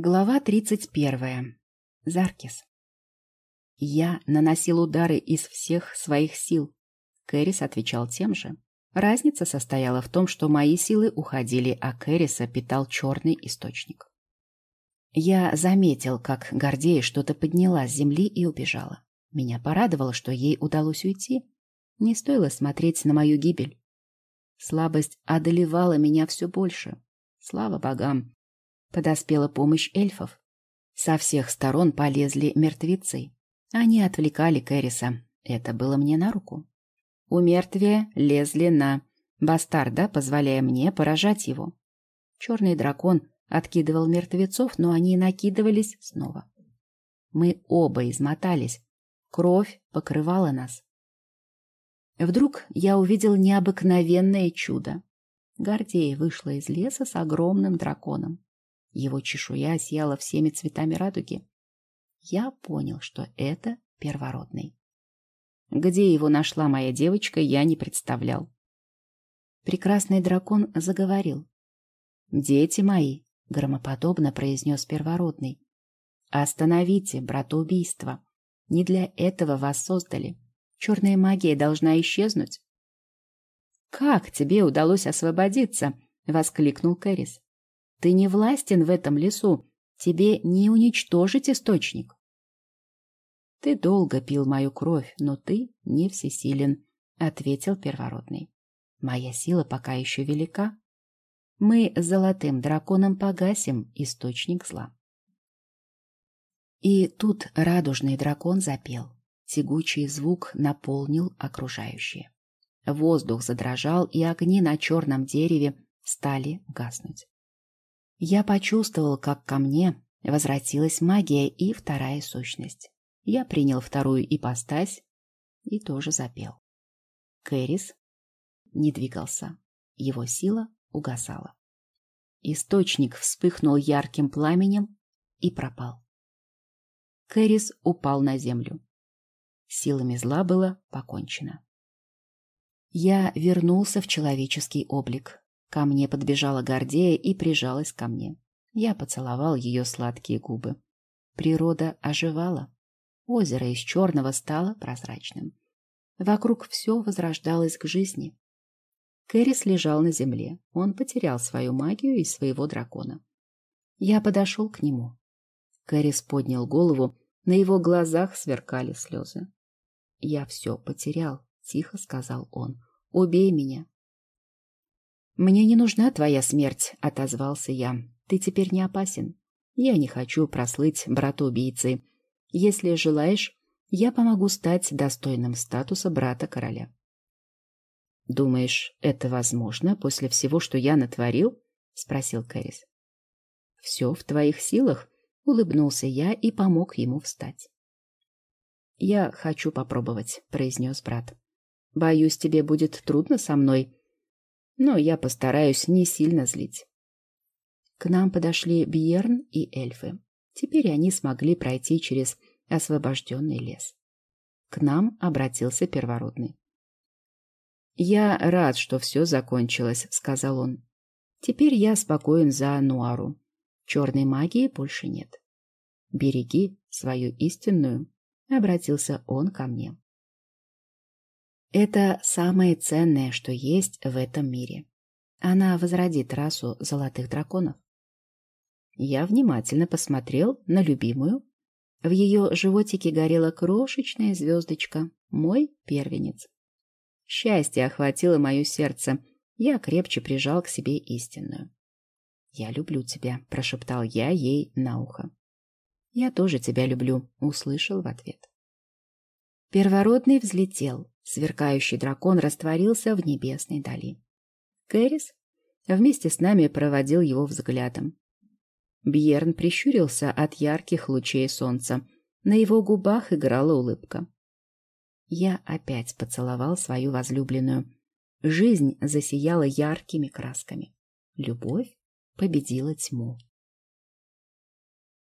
Глава тридцать первая. Заркис. Я наносил удары из всех своих сил. Кэрис отвечал тем же. Разница состояла в том, что мои силы уходили, а Кэриса питал черный источник. Я заметил, как Гордея что-то подняла с земли и убежала. Меня порадовало, что ей удалось уйти. Не стоило смотреть на мою гибель. Слабость одолевала меня все больше. Слава богам, Подоспела помощь эльфов. Со всех сторон полезли мертвецы. Они отвлекали Кэриса. Это было мне на руку. У мертвия лезли на бастарда, позволяя мне поражать его. Черный дракон откидывал мертвецов, но они накидывались снова. Мы оба измотались. Кровь покрывала нас. Вдруг я увидел необыкновенное чудо. Гордея вышла из леса с огромным драконом. Его чешуя сияла всеми цветами радуги. Я понял, что это первородный. Где его нашла моя девочка, я не представлял. Прекрасный дракон заговорил. «Дети мои», — громоподобно произнес первородный, — «остановите братоубийство. Не для этого вас создали. Черная магия должна исчезнуть». «Как тебе удалось освободиться?» — воскликнул Кэрис. Ты не властен в этом лесу. Тебе не уничтожить источник. Ты долго пил мою кровь, но ты не всесилен, — ответил первородный. Моя сила пока еще велика. Мы золотым драконом погасим источник зла. И тут радужный дракон запел. Тягучий звук наполнил окружающее. Воздух задрожал, и огни на черном дереве стали гаснуть. Я почувствовал, как ко мне возвратилась магия и вторая сущность. Я принял вторую ипостась и тоже запел. Кэрис не двигался. Его сила угасала. Источник вспыхнул ярким пламенем и пропал. Кэрис упал на землю. Силами зла было покончено. Я вернулся в человеческий облик. Ко мне подбежала Гордея и прижалась ко мне. Я поцеловал ее сладкие губы. Природа оживала. Озеро из черного стало прозрачным. Вокруг все возрождалось к жизни. Кэрис лежал на земле. Он потерял свою магию и своего дракона. Я подошел к нему. Кэрис поднял голову, на его глазах сверкали слезы. «Я все потерял», — тихо сказал он. «Убей меня, «Мне не нужна твоя смерть», — отозвался я. «Ты теперь не опасен. Я не хочу прослыть брата-убийцы. Если желаешь, я помогу стать достойным статуса брата короля». «Думаешь, это возможно после всего, что я натворил?» — спросил Кэрис. «Все в твоих силах», — улыбнулся я и помог ему встать. «Я хочу попробовать», — произнес брат. «Боюсь, тебе будет трудно со мной», но я постараюсь не сильно злить. К нам подошли Бьерн и эльфы. Теперь они смогли пройти через освобожденный лес. К нам обратился первородный. «Я рад, что все закончилось», — сказал он. «Теперь я спокоен за Нуару. Черной магии больше нет. Береги свою истинную», — обратился он ко мне. Это самое ценное, что есть в этом мире. Она возродит расу золотых драконов. Я внимательно посмотрел на любимую. В ее животике горела крошечная звездочка, мой первенец. Счастье охватило мое сердце. Я крепче прижал к себе истинную. «Я люблю тебя», — прошептал я ей на ухо. «Я тоже тебя люблю», — услышал в ответ. Первородный взлетел, Сверкающий дракон растворился в небесной дали. Кэрис вместе с нами проводил его взглядом. Бьерн прищурился от ярких лучей солнца. На его губах играла улыбка. Я опять поцеловал свою возлюбленную. Жизнь засияла яркими красками. Любовь победила тьму.